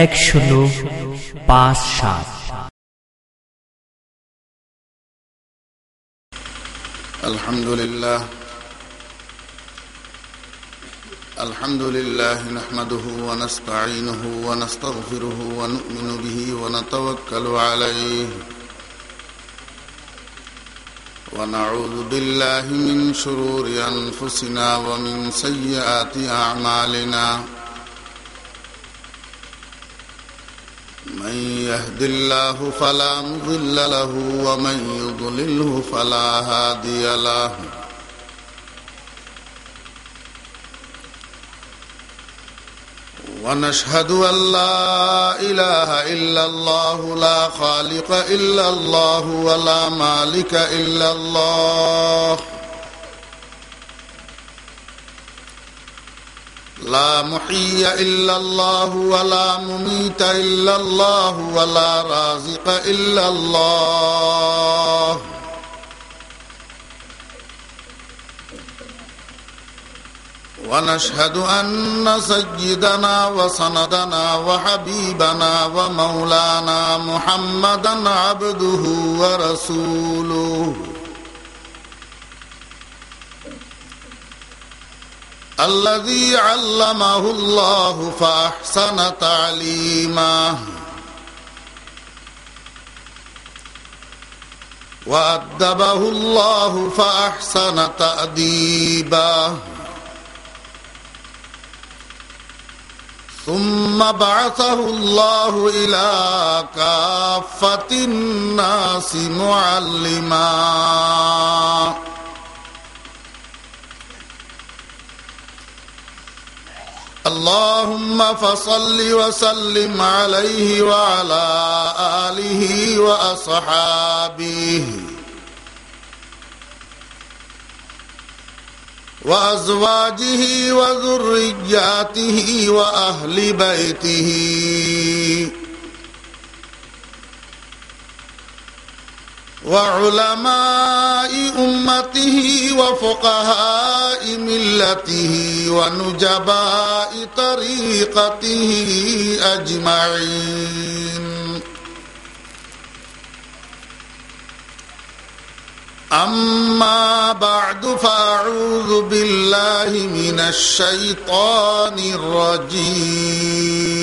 এক শূন্য পাঁচ সাত الحمد لله الحمد لله نحمده ونستعينه ونستغفره ونؤمن به ونتوكل عليه ونعوذ بالله من شرور أنفسنا ومن سيئات أعمالنا من يهد الله فلا مضل له ومن يضلله فلا هادي له. ونشهد أن لا إله إلا الله لا خالق إلا الله ولا مالك إلا الله. لا محيي إلا الله ولا مميت إلا الله ولا رازق إلا الله. ونشهد أن سيدنا وسندنا وحبيبنا ومولانا محمدا عبده ورسوله. الذي علمه الله فأحسن تعليمه وأدبه الله فأحسن تأديبه ثم بعثه الله إلى كافة الناس معلما. اللهم فصل وسلم عليه وعلى آله وأصحابه وأزواجه وذرياته وأهل بيته وعلماء أمته وفقهاء ملته ونجباء طريقته أجمعين. أما بعد فأعوذ بالله من الشيطان الرجيم.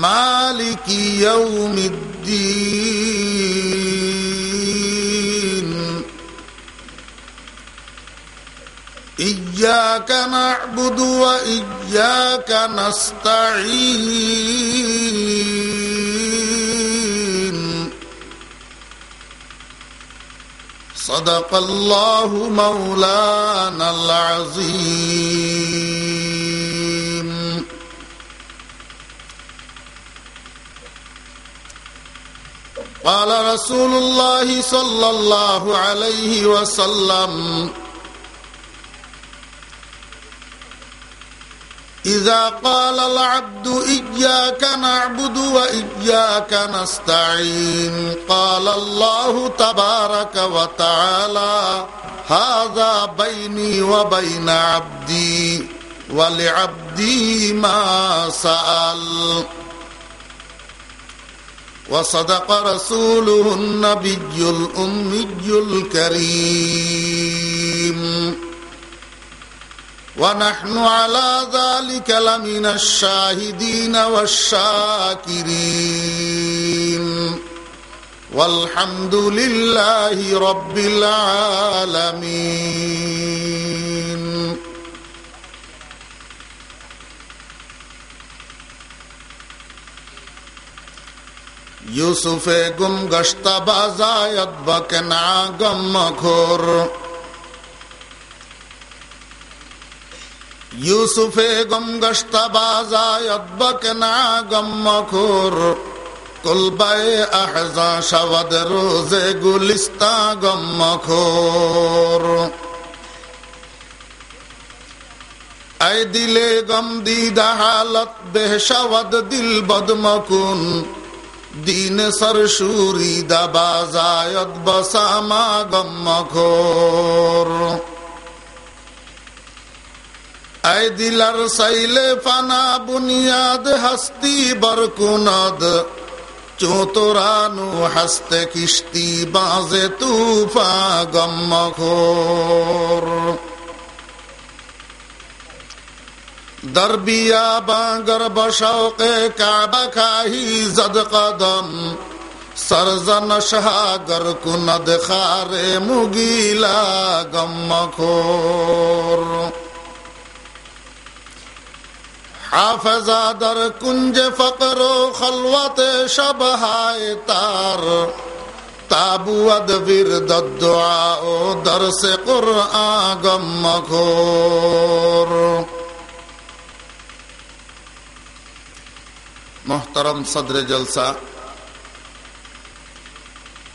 مالك يوم الدين. إياك نعبد وإياك نستعين. صدق الله مولانا العظيم. قال رسول الله صلى الله عليه وسلم إذا قال العبد إياك نعبد وإياك نستعين قال الله تبارك وتعالى هذا بيني وبين عبدي ولعبدي ما سأل وصدق رسوله النبي الأمي الكريم ونحن على ذلك لمن الشاهدين والشاكرين والحمد لله رب العالمين ইউসুফে গুম গস্তা না গম খোর। ইউসুফে গম গস্তা বাজায়ত না গম খোর। আহজা শবদ রোজে গুলিস্তা গম খোর। আই দিলে গম দিদা হালত বেহশাবাদ দিল বদমকুন। দিন সরসুরি দাবা জায়ত বসামা গম্মখোর আই দিলার সাইলে ফানা বুনিয়াদ হাস্তি বরকুনদ চোতরানু হাস্তে কিস্তি বাজে তুফা গম্ম গম্মখোর দরবিয়া বাঙ্গর বসৌকে কাবা খাহি জদ কদম। সরজন সাগর কুনদ খারে মুগিলা গম্মখোর। হাফজাদার কুঞ্জে ফকর খলওয়াতে সব হায় তার। তাবুয়াদ বিরদ দোয়া ও দরসে কুরআন মোহতরম সদর জলসা।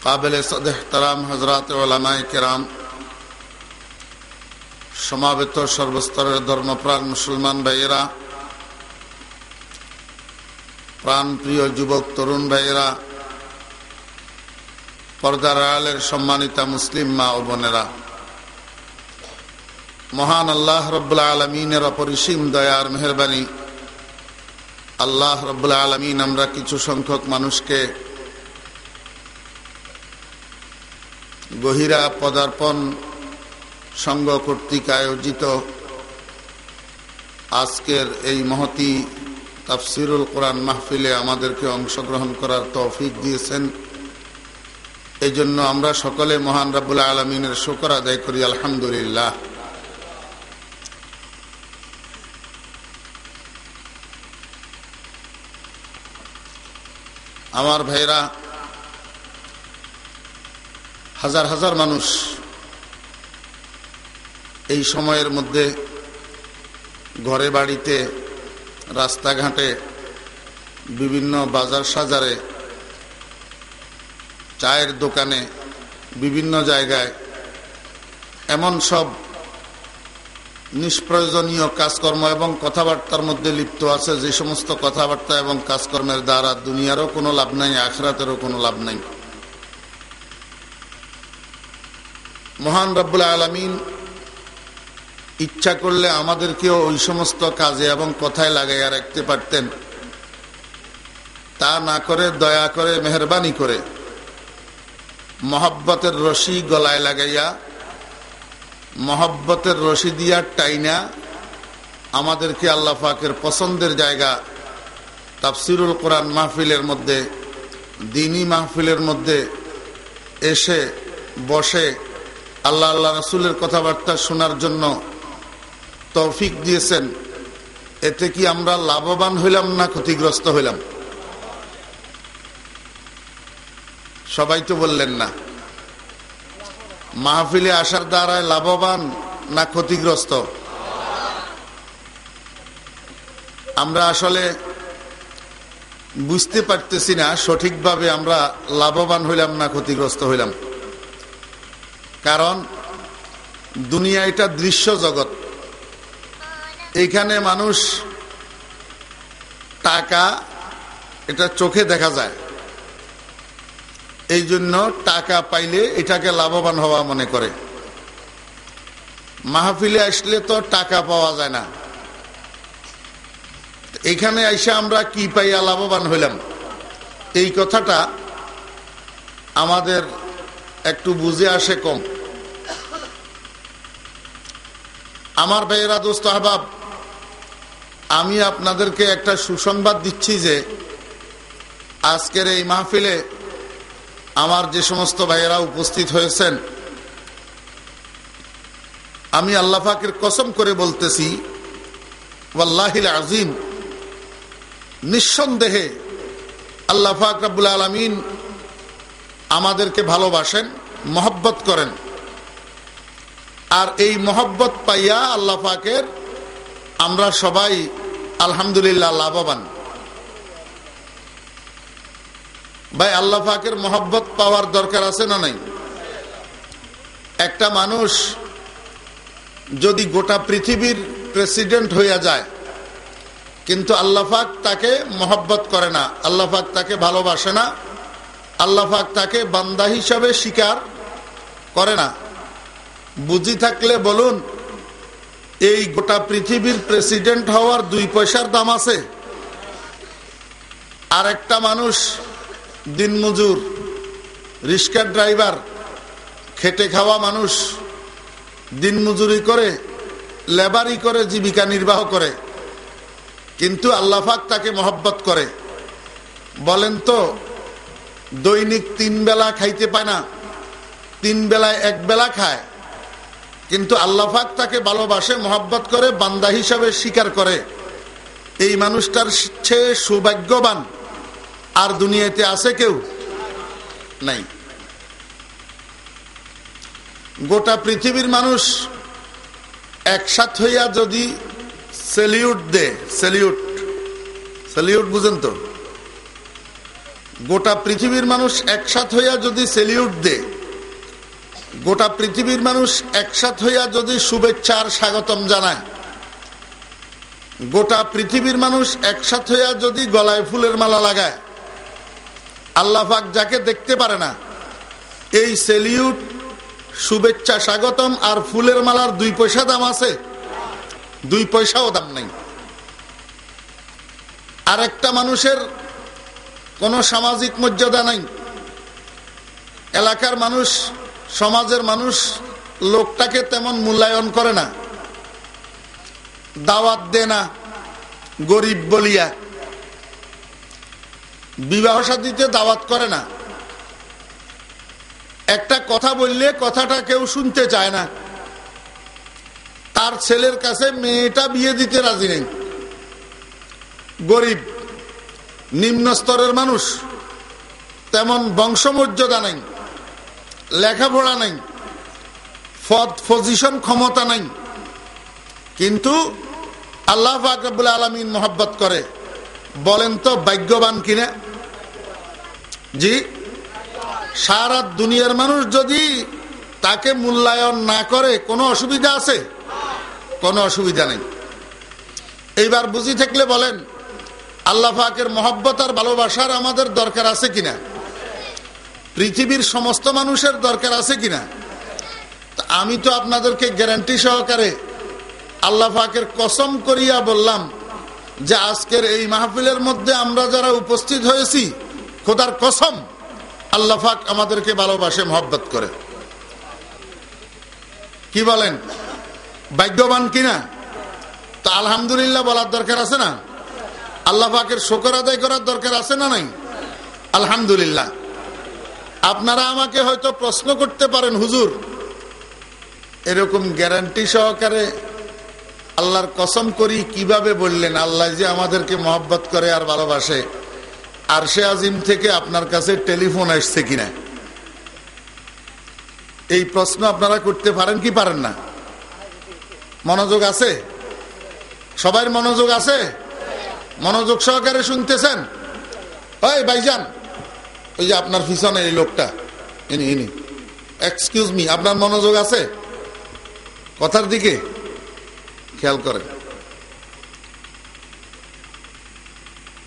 কাবিল সদ এহতরাম হজরত কেরাম। সমাবেত সর্বস্তরের ধর্মপ্রাণ মুসলমান ভাইয়েরা, প্রাণপ্রিয় যুবক, তরুণ ভাইয়েরা, পর্দার আয়ালের সম্মানিতা মুসলিম মা ও বোনেরা। মহান আল্লাহ রব্লা আলমিনের অপরিসীম দয়ার মেহরবানি আল্লাহ রব্বুল্লা আলমিন, আমরা কিছু সংখ্যক মানুষকে গহিরা পদার্পণ সংঘ কর্তৃক আয়োজিত আজকের এই মহতি তাফসিরুল কোরআন মাহফিলে আমাদেরকে অংশগ্রহণ করার তৌফিক দিয়েছেন। এই জন্য আমরা সকলে মহান রাবুল্লাহ আলমিনের শোকর আদায় করি, আলহামদুলিল্লাহ। আমার ভাইরা হাজার হাজার মানুষ এই সময়ের মধ্যে ঘরে বাড়িতে, রাস্তাঘাটে, বিভিন্ন বাজার সাজারে, চায়ের দোকানে, বিভিন্ন জায়গায়, এমন সব নিষ্প্রয়োজনীয় কাজকর্ম এবং কথাবার্তার মধ্যে লিপ্ত আছে। যে সমস্ত কথাবার্তা এবং কাজকর্মের দ্বারা দুনিয়ারও কোনো লাভ নাই, আখরাতেরও কোনো লাভ নাই। মহান রব্বুল আলমিন ইচ্ছা করলে আমাদেরকেও ওই সমস্ত কাজে এবং কথায় লাগাইয়া রাখতে পারতেন। তা না করে দয়া করে, মেহরবানি করে, মহব্বতের রশি গলায় লাগাইয়া মহব্বতের রশি দিয়া টাইনা আমাদেরকে আল্লাহ ফাকের পছন্দের জায়গা তাফসিরুল কোরআন মাহফিলের মধ্যে, দিনী মাহফিলের মধ্যে এসে বসে আল্লাহ আল্লাহ রসুলের কথাবার্তা শোনার জন্য তৌফিক দিয়েছেন। এতে কি আমরা লাভবান হইলাম না ক্ষতিগ্রস্ত হইলাম? সবাই তো বললেন না। মাহফিলে আসার দ্বারায় লাভবান না ক্ষতিগ্রস্ত? আমরা আসলে বুঝতে পারতেছি না সঠিকভাবে আমরা লাভবান হইলাম না ক্ষতিগ্রস্ত হইলাম। কারণ দুনিয়া এটা দৃশ্য জগৎ। এইখানে মানুষ টাকা এটা চোখে দেখা যায়। এই জন্য টাকা পাইলে এটাকে লাভবান হওয়া মনে করে। মাহফিলে আসলে তো টাকা পাওয়া যায় না। এখানে আইসা আমরা কি পাইয়া লাভবান হইলাম? এই কথাটা আমাদের একটু বুঝে আসে কম। আমার ভাইয়েরা, দোস্ত আহবাব, আমি আপনাদেরকে একটা সুসংবাদ দিচ্ছি যে আজকের এই মাহফিলে আমার যে সমস্ত ভাইয়েরা উপস্থিত হয়েছেন, আমি আল্লাহাকের কসম করে বলতেছি ওয়াল্লাহিল আজিম নিঃসন্দেহে আল্লাহ ফাক রাবুল আলমিন আমাদেরকে ভালোবাসেন, মহব্বত করেন। আর এই মহব্বত পাইয়া আল্লাহ পাকের আমরা সবাই আলহামদুলিল্লাহ লাভবান। ভাই, আল্লাহ পাকের মহব্বত পাওয়ার দরকার আছে না নাই? একটা মানুষ যদি গোটা পৃথিবীর প্রেসিডেন্ট হইয়া যায়, কিন্তু আল্লাহাক তাকে মহব্বত করে না আল্লাহাক তাকে ভালোবাসে না আল্লাহাক তাকে বান্দা হিসাবে স্বীকার করে না। বুঝি থাকলে বলুন, এই গোটা পৃথিবীর প্রেসিডেন্ট হওয়ার দুই পয়সার দাম আছে? আর একটা মানুষ দিনমজুর রিক্সার ড্রাইভার, খেটে খাওয়া মানুষ, দিনমজুরি করে, লেবারি করে, জীবিকা নির্বাহ করে। কিন্তু আল্লাহাক তাকে মহব্বত করে। বলেন তো, দৈনিক তিন বেলা খাইতে পায় না, তিন বেলায় এক বেলা খায়। কিন্তু আল্লাহাক তাকে ভালোবাসে, মহব্বত করে, বান্দা হিসাবে স্বীকার করে। এই মানুষটার চেয়ে সৌভাগ্যবান। আর দুনিয়াতে আছে কেউ? নাই। গোটা পৃথিবীর মানুষ একসাথ হইয়া যদি সেলিউট দে সেলিউট সেলিউট বুঝেন তো? গোটা পৃথিবীর মানুষ একসাথ হইয়া যদি সেলিউট দে গোটা পৃথিবীর মানুষ একসাথ হইয়া যদি শুভেচ্ছার স্বাগতম জানায়, গোটা পৃথিবীর মানুষ একসাথ হইয়া যদি গলায় ফুলের মালা লাগায় আল্লাহাক যাকে দেখতে পারে না, এই সেলিউট, শুভেচ্ছা, স্বাগতম, আর ফুলের মালার দুই পয়সা দাম আছে। দুই পয়সাও দাম নেই। আর একটা মানুষের কোনো সামাজিক মর্যাদা নাই। এলাকার মানুষ, সমাজের মানুষ, লোকটাকে তেমন মূল্যায়ন করে না। দাওয়াত দে না, গরিব বলিয়া। বিবাহ সাথীতে দাওয়াত করে না। একটা কথা বললে কথাটা কেউ শুনতে চায় না। তার ছেলের কাছে মেয়েটা বিয়ে দিতে রাজি নেই। গরিব, নিম্ন স্তরের মানুষ, তেমন বংশমর্যাদা নেই, লেখাপড়া নেই, পদ, পজিশন ক্ষমতা নেই। কিন্তু আল্লাহ ফাকবুল আলমিন মোহাব্বত করে, বলেন তো, ভাগ্যবান কিনা? জি? সারা দুনিয়ার মানুষ যদি তাকে মূল্যায়ন না করে, কোনো অসুবিধা আছে? কোনো অসুবিধা নেই। এইবার বুঝি থাকলে বলেন, আল্লাহ ফাকের মহব্বত আর ভালোবাসার আমাদের দরকার আছে কিনা? পৃথিবীর সমস্ত মানুষের দরকার আছে কিনা? আমি তো আপনাদেরকে গ্যারান্টি সহকারে আল্লাহ কসম করিয়া বললাম যে আজকের এই মাহফিলের মধ্যে আমরা যারা উপস্থিত হয়েছি খোদার কসম, আল্লাহ ফাক আমাদেরকে ভালোবাসে, মহব্বত করে। কি বলেন? ভাগ্যবান কিনা? তো আলহামদুলিল্লাহ বলার দরকার আছে না? আল্লাহ পাকের শকর আদায় করার দরকার আছে না নাই? আলহামদুলিল্লাহ। আপনারা আমাকে হয়তো প্রশ্ন করতে পারেন, হুজুর, এরকম গ্যারান্টি সহকারে আল্লাহর কসম করি কীভাবে বললেন? আল্লাহ যে আমাদেরকে মহব্বত করে আর ভালোবাসে। আর সে আজিম থেকে আপনার কাছে টেলিফোন আসছে কিনা? এই প্রশ্ন আপনারা করতে পারেন কি পারেন না? মনোযোগ আছে? সবার মনোযোগ আছে? মনোযোগ সহকারে শুনতেছেন? ওই ভাইজান, ওই যে আপনার পিছনে এই লোকটা। ইনি ইনি। এক্সকিউজ মি আপনার মনোযোগ আছে? কথার দিকে খেয়াল করেন।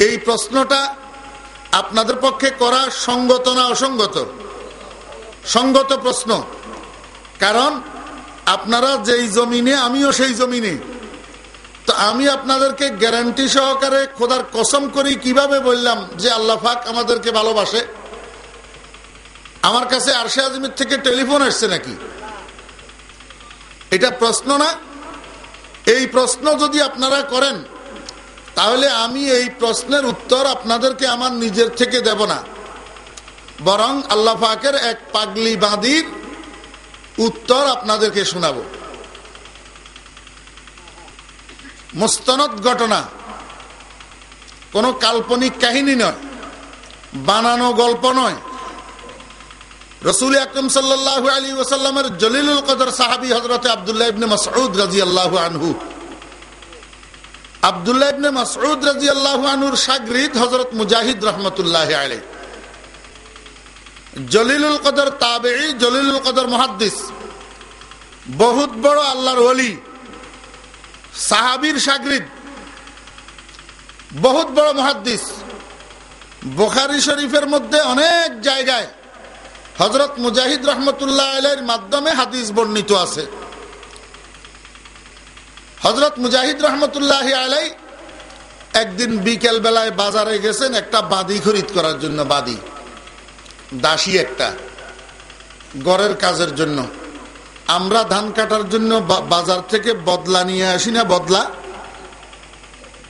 এই প্রশ্নটা আপনাদের পক্ষে করা সঙ্গত না অসঙ্গত? সঙ্গত প্রশ্ন। কারণ আপনারা যেই জমিনে, আমিও সেই জমিনে। তো আমি আপনাদেরকে গ্যারান্টি সহকারে খোদার কসম করি কীভাবে বললাম যে আল্লাহ ফাক আমাদেরকে ভালোবাসে? আমার কাছে আরশে আজমির থেকে টেলিফোন আসছে নাকি? এটা প্রশ্ন না। এই প্রশ্ন যদি আপনারা করেন তাহলে আমি এই প্রশ্নের উত্তর আপনাদেরকে আমার নিজের থেকে দেব না। বরং আল্লাহ পাকের এক পাগলি বাঁধির উত্তর আপনাদেরকে শোনাব। মোস্তনদ ঘটনা কোনো কাল্পনিক কাহিনী নয়, বানানো গল্প নয়। রসুল আকরম সাল্লাহ আলী ওসাল্লামের জলিলুল কদর সাহাবি হজরত আবদুল্লাহ ইবনে মাসউদ রাজি আল্লাহ আনহু আবদুল্লাহ ইবনে মাসউদ রাজি আল্লাহ আনহুর সাগরিদ হজরত মুজাহিদ রহমতুল্লাহ আলী জলিলুল কদর তাবে জলিলুল কদর মহাদ্দিস। বহুত বড় আল্লাহর ওলি, সাহাবির সাগরিদ। বহুত বড় মহাদ্দিস। বোখারি শরীফের মধ্যে অনেক জায়গায় হজরত মুজাহিদ রহমতুল্লাহ আলের মাধ্যমে হাদিস বর্ণিত আছে। হজরত মুজাহিদ রহমতুল্লাহ আলাই একদিন বিকেল বেলায় বাজারে গেছেন একটা বাদি খরিদ করার জন্য, বাদি। দাসী একটা। গড়ের কাজের জন্য। আমরা ধান কাটার জন্য বাজার থেকে বদলা নিয়ে আসি না, বদলা?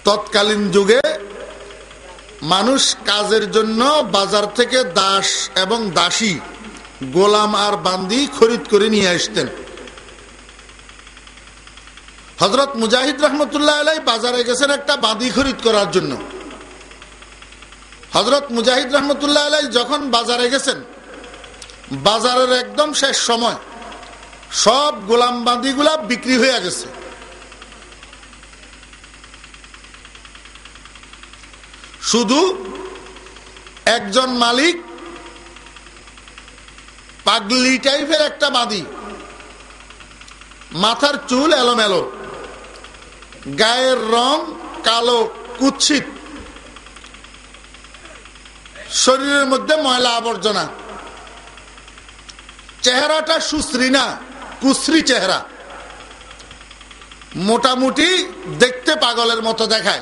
তৎকালীন যুগে মানুষ কাজের জন্য বাজার থেকে দাস এবং দাসী, গোলাম আর বান্দি খরিদ করে নিয়ে আসতেন। হজরত মুজাহিদ রহমতুল্লাহ আলাই বাজারে গেছেন একটা বাঁধি খরিদ করার জন্য। হজরত মুজাহিদ রহমতুল্লাহ আলাই যখন বাজারে গেছেন, বাজারের একদম শেষ সময় সব গোলাম বাঁধিগুলা বিক্রি হয়ে গেছে। শুধু একজন মালিক পাগলি টাইপের একটা বাঁধি, মাথার চুল এলোমেলো। গায়ের রং কালো, কুৎসিত। শরীরের মধ্যে ময়লা আবর্জনা। চেহারাটা সুশ্রী না কুশ্রী চেহারা। মোটামুটি দেখতে পাগলের মতো দেখায়।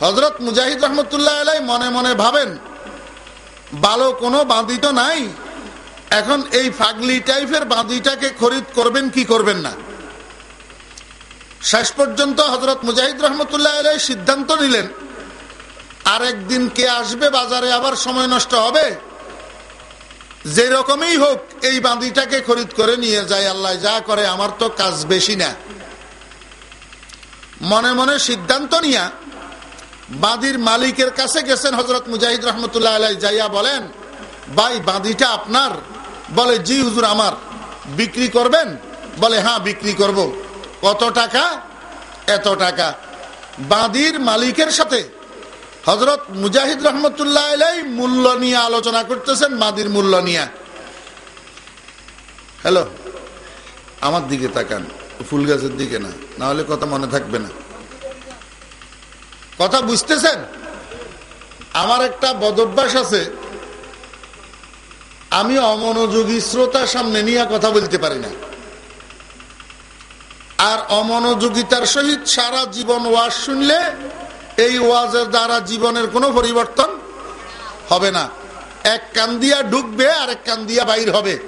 হজরত মুজাহিদ রহমতুল্লাহ আলাই মনে মনে ভাবেন ভালো কোনো বাঁধি তো নাই। এখন এই ফাগলি টাইপের বাঁধিটাকে খরিদ করবেন কি করবেন না? শেষ পর্যন্ত হজরত মুজাহিদ রহমতুল্লাহ আলাই সিদ্ধান্ত নিলেন আর একদিন কে আসবে, বাজারে আবার সময় নষ্ট হবে? যে রকমই হোক, এই বাঁধিটাকে খরিদ করে নিয়ে যায় আল্লাহ, যা করে আমার তো কাজ বেশি না। মনে মনে সিদ্ধান্ত নিয়া বাঁধির মালিকের কাছে গেছেন হজরত মুজাহিদ রহমতুল্লাহ আলাই যাইয়া বলেন, ভাই, বাঁধিটা আপনার? বলে, জি, হুজুর, আমার। বিক্রি করবেন? বলে হ্যাঁ বিক্রি করব। কত টাকা? এত টাকা। বাঁধির মালিকের সাথে হজরত মুজাহিদ রহমতুল্লাহ মূল্য নিয়ে আলোচনা করতেছেন বাঁধির মূল্য নিয়ে। হ্যালো, আমার দিকে তাকান, ফুল গাছের দিকে না না হলে কথা মনে থাকবে না। কথা বুঝতেছেন? আমার একটা বদভ্যাস আছে। আমি অমনোযোগী শ্রোতার সামনে নিয়ে কথা বলতে পারি না। আর অমনোযোগিতার সহিত সারা জীবন ওয়াজ শুনলে এই ওয়াজের দ্বারা জীবনের কোনো পরিবর্তন হবে না। এক কান দিয়া ঢুকবে আর এক কান দিয়া বাইর হবে।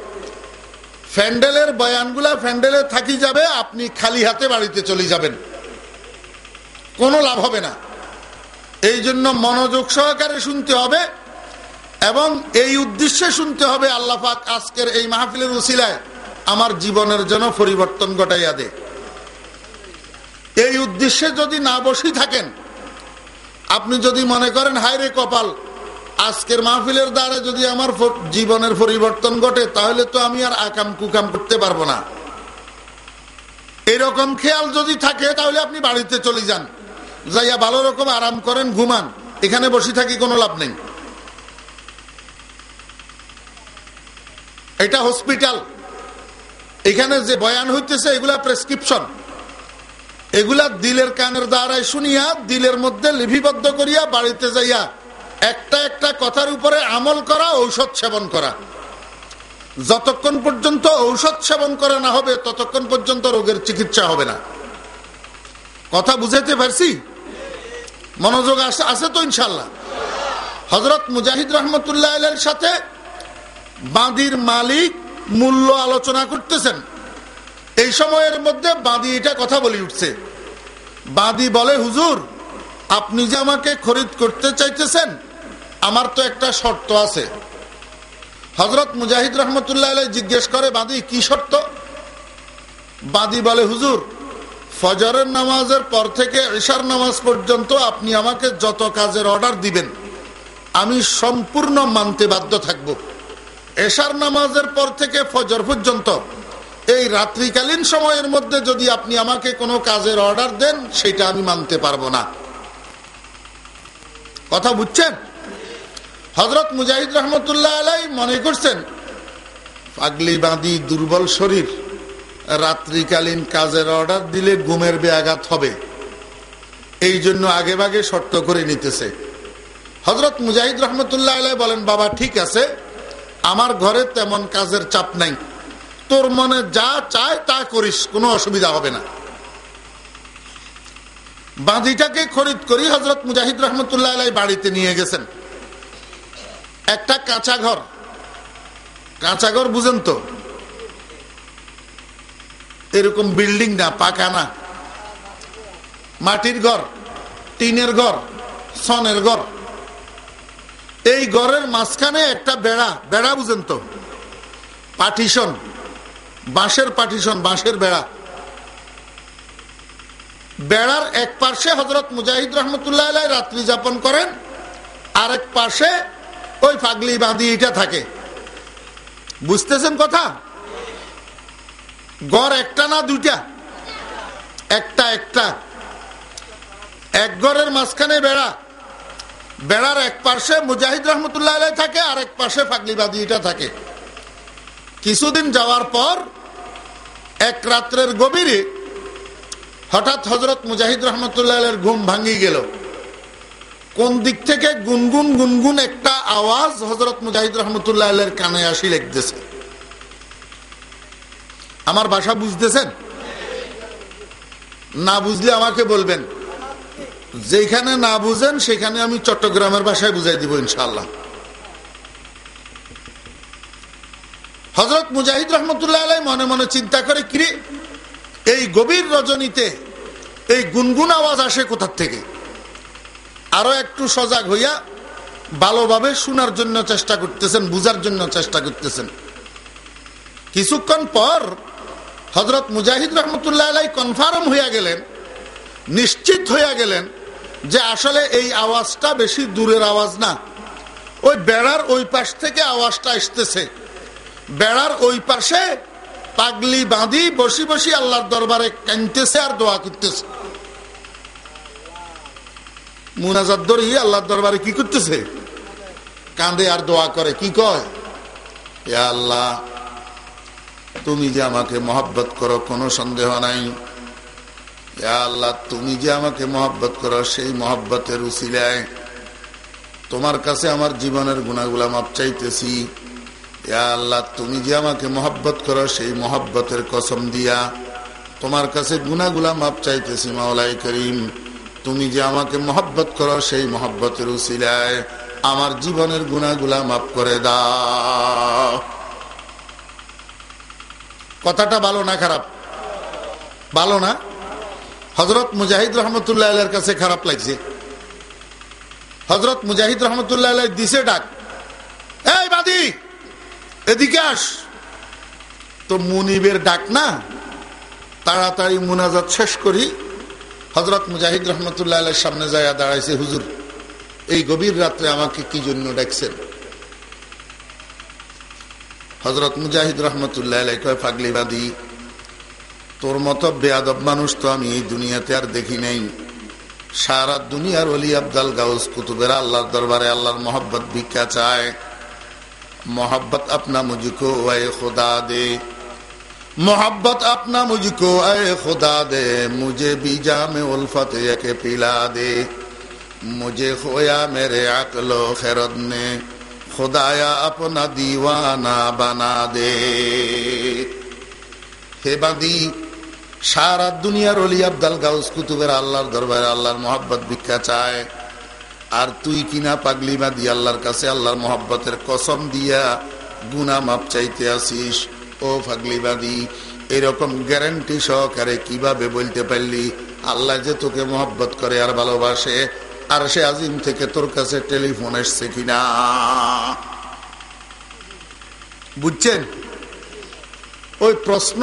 ফ্যান্ডেলের বয়ানগুলা ফ্যান্ডেলে থাকি যাবে, আপনি খালি হাতে বাড়িতে চলে যাবেন। কোনো লাভ হবে না। এই জন্য মনোযোগ সহকারে শুনতে হবে এবং এই উদ্দেশ্যে শুনতে হবে আল্লাহাক আজকের এই মাহফিলের উসিলায় আমার জীবনের জন্য পরিবর্তন ঘটাইয়া দে। এই উদ্দেশ্যে যদি না বসি থাকেন, আপনি যদি মনে করেন, হায়রে কপাল, আজকের মাহফিলের দ্বারা যদি আমার জীবনের পরিবর্তন ঘটে, তাহলে তো আমি আর আকাম কুকাম করতে পারব না। এরকম খেয়াল যদি থাকে, তাহলে আপনি বাড়িতে চলে যান। যাইয়া ভালো রকম আরাম করেন, ঘুমান। এখানে বসে থাকি কোনো লাভ নেই। এটা হসপিটাল। এখানে যে বয়ান হইতেছে, এগুলা প্রেসক্রিপশন। এগুলা দিলের কানের দ্বারাই শুনিয়া, দিলের মধ্যে লিপিবদ্ধ করিয়া বাড়িতে যাইয়া একটা একটা কথার উপরে আমল করা, ঔষধ সেবন করা। যতক্ষণ পর্যন্ত ঔষধ সেবন করা না হবে, ততক্ষণ পর্যন্ত রোগের চিকিৎসা হবে না। কথা বুঝাইতে পারছি? মনোযোগ আছে তো ইনশাল্লাহ হজরত মুজাহিদ রহমতুল্লাহ সাথে বাঁধির মালিক মূল্য আলোচনা করতেছেন। এই সময়ের মধ্যে বাদি এটা কথা বলে উঠছে। বাদি বলে, হুজুর, আপনি যে আমাকে খরিদ করতে চাইতেছেন, আমার তো একটা শর্ত আছে। হজরত মুজাহিদ রহমতুল্লাহ জিজ্ঞেস করে, বাদি, কি শর্ত? বাদি বলে, হুজুর, ফজরের নামাজের পর থেকে ঈশার নামাজ পর্যন্ত আপনি আমাকে যত কাজের অর্ডার দিবেন, আমি সম্পূর্ণ মানতে বাধ্য থাকব। এশার নামাজের পর থেকে ফজর পর্যন্ত এই রাত্রিকালীন সময়ের মধ্যে যদি আপনি আমাকে কোনো কাজের অর্ডার দেন, সেটা আমি মানতে পারব না। কথা বুঝছেন? হজরত মুজাহিদ রহমতুল্লাহ আলাই মনে করছেন, পাগলি বাঁধি দুর্বল শরীর, রাত্রিকালীন কাজের অর্ডার দিলে ঘুমের ব্যাঘাত হবে। এই জন্য আগে ভাগে শর্ত করে নিতেছে। হজরত মুজাহিদ রহমতুল্লাহ আলাই বলেন, বাবা, ঠিক আছে, আমার ঘরে তেমন কাজের চাপ নাই। তোর মনে যা চায় তা করিস, কোনো অসুবিধা হবে না। বাঁধিটাকে খরিদ করি হজরত মুজাহিদ রহমতুল্লাহ বাড়িতে নিয়ে গেছেন। একটা কাঁচা ঘর। কাঁচা ঘর বুঝেন তো? এরকম বিল্ডিং না, পাকা না। মাটির ঘর, টিনের ঘর, সনের ঘর। এই ঘরের মাঝখানে একটা বেড়া বেড়া বুঝেন তো? পাটিশন বাঁশের পাটিশন বাঁশের বেড়া। বেড়ার এক পাশে হজরত মুজাহিদ রহমতুল্লাহ রাত্রি যাপন করেন, আরেক পাশে ওই ফাগলি বাঁধি এটা থাকে। বুঝতেছেন কথা? গড় একটা না দুইটা? একটা একটা। এক গড়ের মাঝখানে বেড়া। বেড়ার এক পাশে মুজাহিদ রহমতুল্লাহ থাকে আর এক পাশে ফাগলিবাদী এটা থাকে। কিছুদিন যাওয়ার পর এক রাত্রের গভীরে হঠাৎ হজরত মুজাহিদ রহমতুল্লাহ ঘুম ভাঙ্গি গেল। কোন দিক থেকে গুনগুন গুনগুন একটা আওয়াজ হজরত মুজাহিদ রহমতুল্লাহ কানে আসি লেগতেছে। আমার ভাষা বুঝতেছেন? না বুঝলে আমাকে বলবেন। যেখানে না বুঝেন, সেখানে আমি চট্টগ্রামের ভাষায় বুঝাই দিব ইনশাল্লাহ হজরত মুজাহিদ রহমতুল্লাহ আলাই মনে মনে চিন্তা করে, কিরে, এই গভীর রজনীতে এই গুনগুন আওয়াজ আসে কোথার থেকে? আরও একটু সজাগ হইয়া ভালোভাবে শোনার জন্য চেষ্টা করতেছেন, বুঝার জন্য চেষ্টা করতেছেন। কিছুক্ষণ পর হজরত মুজাহিদ রহমতুল্লাহ আলাই কনফার্ম হইয়া গেলেন, নিশ্চিত হইয়া গেলেন যে আসলে এই আওয়াজটা বেশি দূরের আওয়াজ না। ওই বেড়ার ওই পাশ থেকে আওয়াজটা আসতেছে। বেড়ার ওই পাশে পাগলি বাঁধি বসি বসি আল্লাহর দরবারে কানতেছে আর দোয়া করতেছে। মুনাজাত ধরি আল্লাহর দরবারে কি করতেছে? কাঁদে আর দোয়া করে, কি কয়? আল্লাহ, তুমি যে আমাকে মহব্বত করো কোনো সন্দেহ নাই। আল্লাহ, তুমি যে আমাকে মহব্বত করো সেই মহব্বতের উচিলায় তোমার কাছে আমার জীবনের গুণাগুলা মাপ চাইতেছি। আল্লাহ, তুমি যে আমাকে মহব্বত করো, সেই মহব্বতের কসম দিয়া তোমার কাছে গুণাগুলা মাপ চাইতেছি মাওলাই করিম। তুমি যে আমাকে মহব্বত করো, সেই মহব্বতের উচিলায় আমার জীবনের গুনাগুলা মাফ করে দাও। কথাটা ভালো না খারাপ? ভালো না? হজরত মুজাহিদ রহমতুল্লাহ কাছে খারাপ লাগছে। হজরত মুজাহিদ রহমতুল্লাহ দিছে ডাক। এই বাদি! এদিকে আস। তো মুনিবের ডাক না? তাড়াতাড়ি মুনাজাত শেষ করি। হজরত মুজাহিদ রহমতুল্লাহ সামনে যায় দাঁড়াইছে, হুজুর, এই গভীর রাত্রে আমাকে কি জন্য ডাকছেন? হজরত মুজাহিদ রহমতুল্লাহ কয় ফাগলিবাদী তোর মতো বেয়াদব মানুষ তো আমি এই দুনিয়াতে আর দেখি নাই। সারা দুনিয়ার অলি আবদাল গাউস কুতুবের আল্লাহর দরবারে আল্লাহর মোহব্বত ভিক্ষা চায়। محبت اپنا مجھ کو، اے خدا دے۔ محبت اپنا مجھ کو، اے خدا دے۔ مجھے بھی جام الفت یک پلا دے۔ مجھے کھویا میرے عقل و خیرت نے۔ خدایا اپنا دیوانہ بنا دے۔ হে বাঁধি সারা دنیا رولی আবদাল গাউস কুতুবের اللہ দরবারে اللہ محبت بکھا چائے আর তুই কিনা পাগলি বাদি আল্লাহর কাছে আল্লাহর মোহাব্বতের কসম দিয়া গুনা মাপ চাইতে আসিস। ও পাগলি বাদি, এরকম গ্যারান্টি সহকারে কীভাবে বলতে পারলি? আল্লাহ যে তোকে মহব্বত করে আর ভালোবাসে, আর সে আজিম থেকে তোর কাছে টেলিফোন এসছে কিনা? বুঝছেন? ওই প্রশ্ন,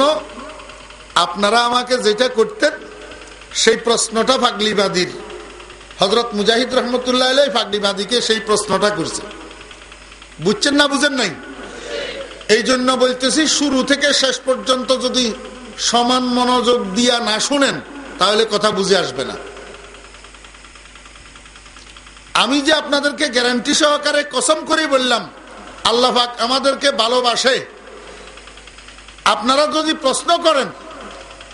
আপনারা আমাকে যেটা করতেন, সেই প্রশ্নটা ফাগলিবাদীর হজরত মুজাহিদ রহমতুল্লাহ ফাগলিবাদীকে সেই প্রশ্নটা করছে। বুঝছেন না বুঝেন নাই? এই জন্য বলতেছি, শুরু থেকে শেষ পর্যন্ত যদি সমান মনোযোগ দিয়া না শুনেন, তাহলে কথা বুঝে আসবে না। আমি যে আপনাদেরকে গ্যারান্টি সহকারে কসম করে বললাম, আল্লাহ আমাদেরকে ভালোবাসে। আপনারা যদি প্রশ্ন করেন,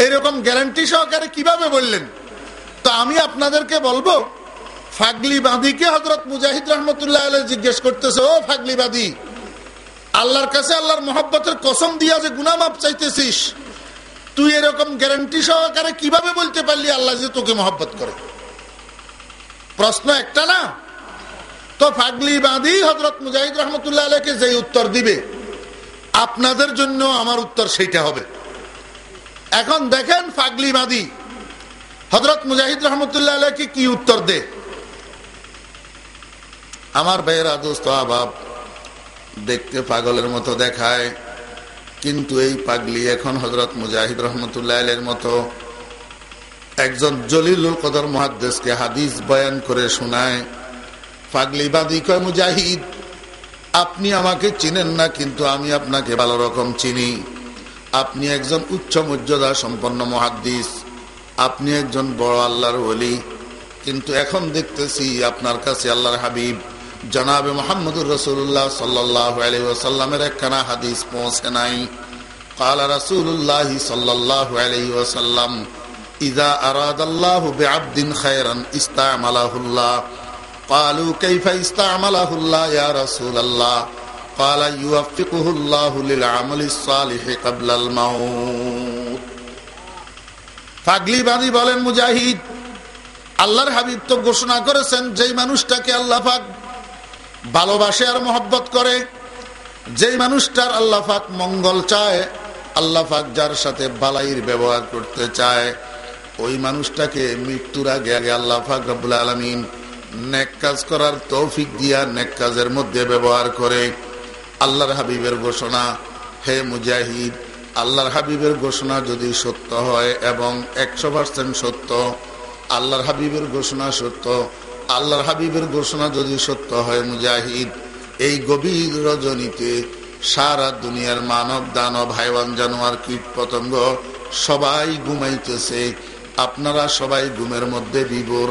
এরকম গ্যারান্টি সহকারে কীভাবে বললেন? তো আমি আপনাদেরকে বলব ফাগলি বাঁধিকে হজরত মুজাহিদ রহমতুল্লাহ জিজ্ঞেস করতেছে, ও ফাগলি বাঁধি আল্লাহর কাছে আল্লাহর মোহাব্বতের কসম দিয়া যে গুনামাপ চাইতেছিস, তুই এরকম গ্যারান্টি সহকারে কীভাবে বলতে পারলি আল্লাহ যে তোকে মহব্বত করে? প্রশ্ন একটা না? তো ফাগলি বাঁধি হজরত মুজাহিদ রহমতুল্লাহ আলহকে যে উত্তর দিবে, আপনাদের জন্য আমার উত্তর সেইটা হবে। এখন দেখেন ফাগলি বাঁধি হজরত মুজাহিদ রহমতুল্লাহ আলহকে কি উত্তর দে আমার ভাইয়েরা, দোস্ত, আবাব দেখতে পাগলের মতো দেখায়, কিন্তু এই পাগলি এখন হজরত মুজাহিদ রহমতুল্লাহ মতো একজন জলিলুল কদর মহাদ্দেশকে হাদিস বয়ান করে শোনায়, পাগলি বাদি কয়, মুজাহিদ, আপনি আমাকে চিনেন না, কিন্তু আমি আপনাকে ভালো রকম চিনি। আপনি একজন উচ্চ মর্যাদা সম্পন্ন মহাদ্দিস। আপনি একজন বড় আল্লাহর বলি কিন্তু এখন দেখতেছি আপনার কাছে আল্লাহর হাবিব জনাবে মোহাম্মদুর রসুল্লাহ সাল্লাহ একখানা হাদিস পৌঁছে নাই قال رسول الله صلى الله عليه وسلم إذا أراد الله بعبد خيرا استعمله الله قالوا كيف استعمله الله يا رسول الله قال يوفقه الله للعمل الصالح قبل الموت ফাগলি বাদী বলেন মুজাহিদ আল্লাহর হাবিব তো ঘোষণা করেছেন যেই মানুষটাকে আল্লাহ পাক ভালোবাসে আর মহব্বত করে। যেই মানুষটার আল্লাহ পাক মঙ্গল চায়, আল্লাহ পাক যার সাথে বালাইর ব্যবহার করতে চায়, ওই মানুষটাকে মৃত্যুর আগে আগে আল্লাহ পাক রব্বুল আলমিন নেক কাজ করার তৌফিক দিয়া নেক কাজের মধ্যে ব্যবহার করে। আল্লাহর হাবিবের ঘোষণা, হে মুজাহিদ, আল্লাহর হাবিবের ঘোষণা যদি সত্য হয় এবং একশো পার্সেন্ট সত্য, আল্লাহর হাবিবের ঘোষণা সত্য আল্লাহর হাবিবের ঘোষণা যদি সত্য হয়, মুজাহিদ, এই গভীর রজনীতে সারা দুনিয়ার মানব, দানব, হাইওয়ান, জানোয়ার, কীট পতঙ্গ সবাই ঘুমাইতেছে। আপনারা সবাই ঘুমের মধ্যে বিবর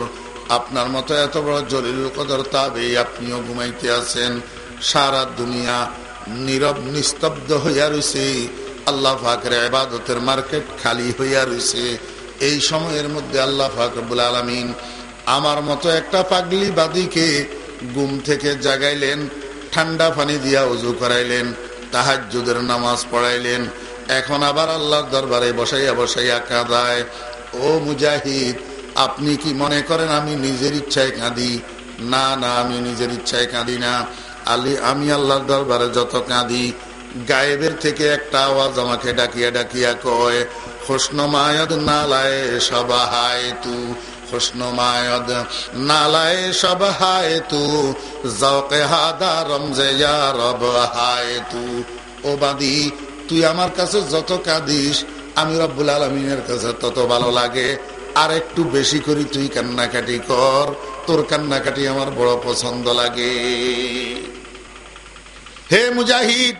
আপনার মতো এত বড় জলিল কদর তাবে আপনিও ঘুমাইতে আছেন। সারা দুনিয়া নীরব, নিস্তব্ধ হইয়া রয়েছে আল্লাহ ফাকর আবাদতের মার্কেট খালি হইয়া রয়েছে এই সময়ের মধ্যে আল্লাহ ফাকরুল আলমিন আমার মতো একটা পাগলি বাদীকে গুম থেকে জাগাইলেন, ঠান্ডা পানি দিয়া উজু করাইলেন তাহাজুদের নামাজ পড়াইলেন। এখন আবার আল্লাহর দরবারে বসাইয়া বসাইয়া কাঁদায়। ও মুজাহিদ, আপনি কি মনে করেন আমি নিজের ইচ্ছায় কাঁদি? না না, আমি নিজের ইচ্ছায় কাঁদি না। আলি, আমি আল্লাহর দরবারে যত কাঁদি, গায়েবের থেকে একটা আওয়াজ আমাকে ডাকিয়া ডাকিয়া কয় হোসনমায়দ নালায় সবাহায় তু হোসনমায়দ নালায় সব হায় তু জকে হাদা রমজে রব হায় তু। ও বাদি, তুই আমার কাছে যত কাঁদিস, আমি রব্বুল আলমিনের কাছে তত ভালো লাগে। আর একটু বেশি করি তুই কান্নাকাটি কর, তোর কান্নাকাটি আমার বড় পছন্দ লাগে। হে মুজাহিদ,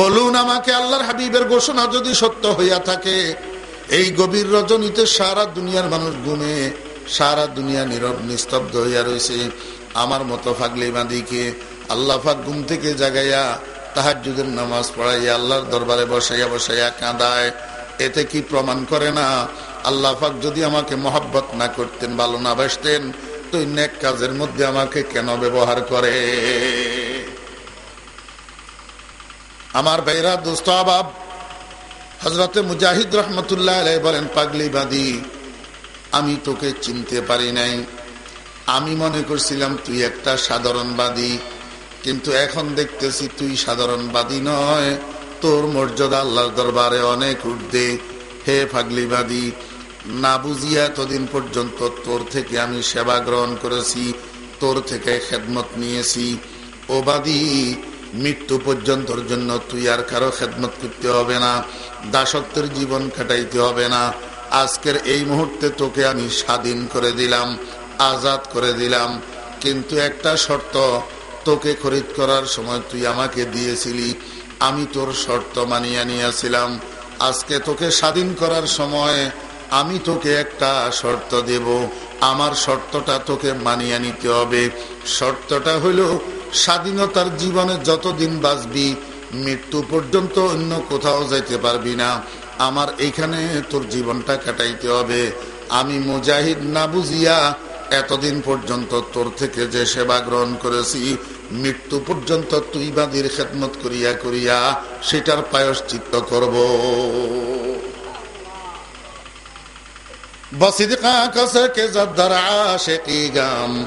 বলুন আমাকে আল্লাহর হাবিবের ঘোষণা যদি সত্য হইয়া থাকে এই গভীর রজনীতে সারা দুনিয়ার মানুষ ঘুমে, সারা দুনিয়া নীরব, নিস্তব্ধ হইয়া রয়েছে আমার মতো ফাগলি বাঁধিকে আল্লাহ ফাক ঘুম থেকে জাগাইয়া তাহার যুগের নামাজ পড়াইয়া আল্লাহর দরবারে বসাইয়া বসাইয়া কাঁদায়। এতে কি প্রমাণ করে না? আল্লাহ ফাক যদি আমাকে মহাব্বত না করতেন, ভালো না বাসতেন, তো নেক কাজের মধ্যে আমাকে কেন ব্যবহার করে? আমার ভাইরা, দোস্ত, আবাব হজরতে মুজাহিদ রহমতুল্লাহ বলেন, পাগলি বাদী আমি তোকে চিনতে পারি নাই। আমি মনে করছিলাম তুই একটা সাধারণবাদী, কিন্তু এখন দেখতেছি তুই সাধারণবাদী নয়। তোর মর্যাদা আল্লাহর দরবারে অনেক উঠবে হে ফাগলিবাদী না বুঝিয়া এতদিন পর্যন্ত তোর থেকে আমি সেবা গ্রহণ করেছি, তোর থেকে খেদমত নিয়েছি। ওবাদি মৃত্যু পর্যন্তর জন্য তুই আর কারও খেদমত করতে হবে না। দাসত্বের জীবন কাটাইতে হবে না। আজকের এই মুহূর্তে তোকে আমি স্বাধীন করে দিলাম, আজাদ করে দিলাম। কিন্তু একটা শর্ত, তোকে খরিদ করার সময় তুই আমাকে দিয়েছিলি। আমি তোর শর্ত মানিয়ে নিয়েছিলাম। আজকে তোকে স্বাধীন করার সময় আমি তোকে একটা শর্ত দেব। আমার শর্তটা তোকে মানিয়ে নিতে হবে। শর্তটা হইল স্বাধীনতার জীবনে যতদিন বাঁচবি মৃত্যু পর্যন্ত অন্য কোথাও যাইতে পারবি না। আমার এইখানে তোর জীবনটা কাটাইতে হবে। আমি মুজাহিদ না বুঝিয়া এতদিন পর্যন্ত তোর থেকে যে সেবা গ্রহণ করেছি, মৃত্যু পর্যন্ত তুই বাদির খেদমত করিয়া করিয়া সেটার পায়শ্চিত্ত করব। বসিদিকা কসে কে জদ্দার আশেকি গাম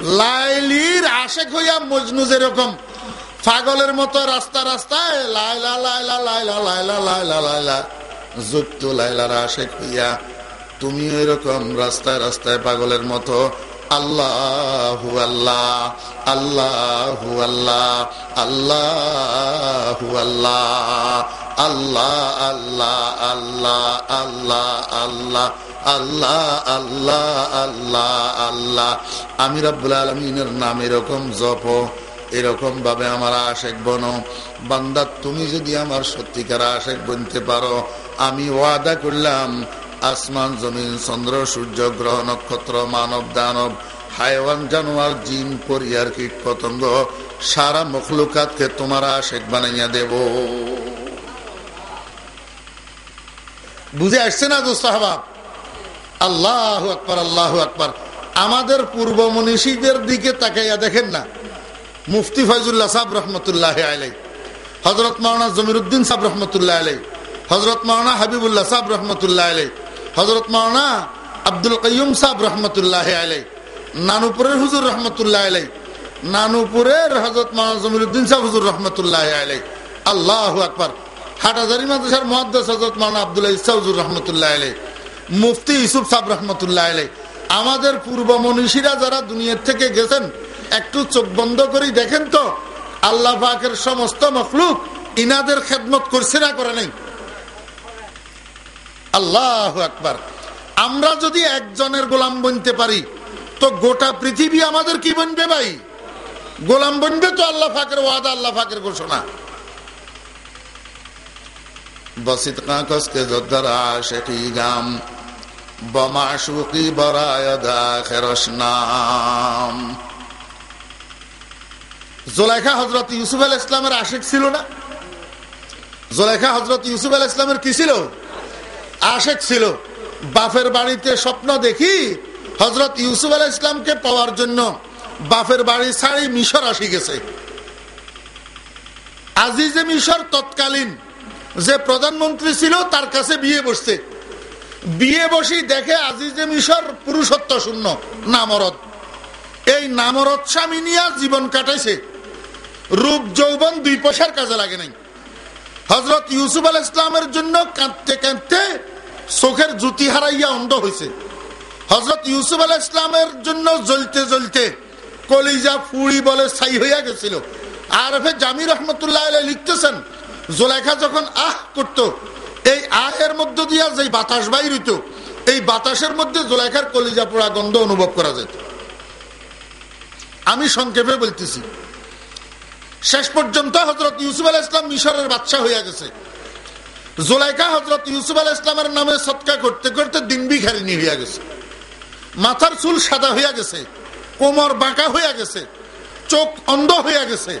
লাইলির আশেক হইয়া মজনু যেরকম, পাগলের মতো রাস্তা রাস্তায় লাইলা লাইলা লাইলা লাইলা লাইলা লাইলা যুক্ত লাইলার আশেক হইয়া তুমি এরকম রাস্তায় রাস্তায় পাগলের মতো আল্লাহ আল্লাহ আল্লাহ আল্লাহ আল্লাহ আল্লাহ আল্লাহ আল্লাহ আল্লাহ আল্লাহ আল্লাহ আল্লাহ আল্লাহ আল্লাহ আল্লাহ। আমি রব্বুল আলমিনের নাম এরকম জপ, এরকম ভাবে আমার আশেক বনো। বান্দা, তুমি যদি আমার সত্যিকার আশেক বনতে পারো, আমি ওয়াদা করলাম আসমান, জমিন, চন্দ্র, সূর্য, গ্রহ, নক্ষত্র, মানব, দানব হায়ওয়ান জানোয়ার, জিন পরিয়ার কীট, পতঙ্গ, সারা মখলুকাতকে তোমার আশেক বানাইয়া দেব। বুঝে আসছে না দোস্ত হাবাব আল্লাহ আকবর আল্লাহ আকবর। আমাদের পূর্ব মনীষীদের দিকে তাকাইয়া দেখেন না। মুফতি ফয়জুল্লাহ সাহ রহমতুল্লাহ আলাই হজরত মাওনা জমিরুদ্দিন সাহ রহমতুল্লাহ আলাই হজরত মাওনা হাবিবুল্লাহ সাহ রহমতুল্লাহ আলাই হজরত মাওনা আব্দুল কয়ুম সাহ রহমতুল্লাহ আলাই নানুপুরের হুজুর রহমতুল্লাহ আলাই নানুপুরের হজরত মাওনা জমিরুদ্দিন সাহ হুজুর রহমতুল্লাহ আলাই আল্লাহ আকবর। হাটাজারি মাদ্রাসার মহাদ্দাস হজরত মাওনা আবদুল্লাহ ইসা হুজুর রহমতুল্লাহ আলাই মুফতি ইসুফ সাহ রহমতুল্লাহ আলাই আমাদের পূর্ব মনীষীরা যারা দুনিয়ার থেকে গেছেন, একটু চোখ বন্ধ করেই দেখেন তো, আল্লাহ পাকের সমস্ত মখলুক ইনাদের খেদমত করছে না করে নাই। আল্লাহ আকবার। আমরা যদি একজনের গোলাম বনতে পারি, তো গোটা পৃথিবী আমাদের কি বনবে ভাই? গোলাম বনবে তো আল্লাহ ফাকের ওয়াদা, আল্লাহ ফাকের ঘোষণা। খেরস নাম। হজরত ইউসুফ ইসলামের ছিল না? হজরত ইসলামের কি ছিল? আশেক ছিল। বাফের বাড়িতে স্বপ্ন দেখি হজরত ইউসুফ আল ইসলামকে পাওয়ার জন্য বাফের বাড়ি ছাড়ি মিশর আসি গেছে। আজিজে মিশর তৎকালীন যে প্রধানমন্ত্রী ছিল তার কাছে বিয়ে বসছে। বিয়ে বসি দেখে আজিজে মিশর পুরুষত্ব শূন্য, নামরদ। এই নামরদ স্বামী নিয়ে জীবন কাটাইছে। রূপ যৌবন দুই পয়সার কাজে লাগে নাই। হজরত ইউসুফ আল ইসলামের জন্য কাঁদতে কাঁদতে চোখের জুতি হারাইয়া অন্ধ হয়েছে হজরত ইউসুফ আল ইসলামের জন্য জ্বলতে জ্বলতে কলিজা ফুড়ি বলে ছাই হইয়া গেছিল। আর জামি রহমতুল্লাহ লিখতেছেন জোলেখা যখন আহ করত, এই আহের মধ্য দিয়া যে বাতাস বাইর হইত, এই বাতাসের মধ্যে জোলেখার কলিজা পোড়া গন্ধ অনুভব করা যেত। আমি সংক্ষেপে বলতেছি শেষ পর্যন্ত হজরত ইউসুফ আল ইসলাম মিশরের বাদশাহ হইয়া গেছে। জোলাইকা হজরত ইউসুফ আল ইসলামের নামে সৎকা করতে করতে দিন বিখারিনী হইয়া গেছে। মাথার চুল সাদা হইয়া গেছে, কোমর বাঁকা হইয়া গেছে, চোখ অন্ধ হইয়া গেছে।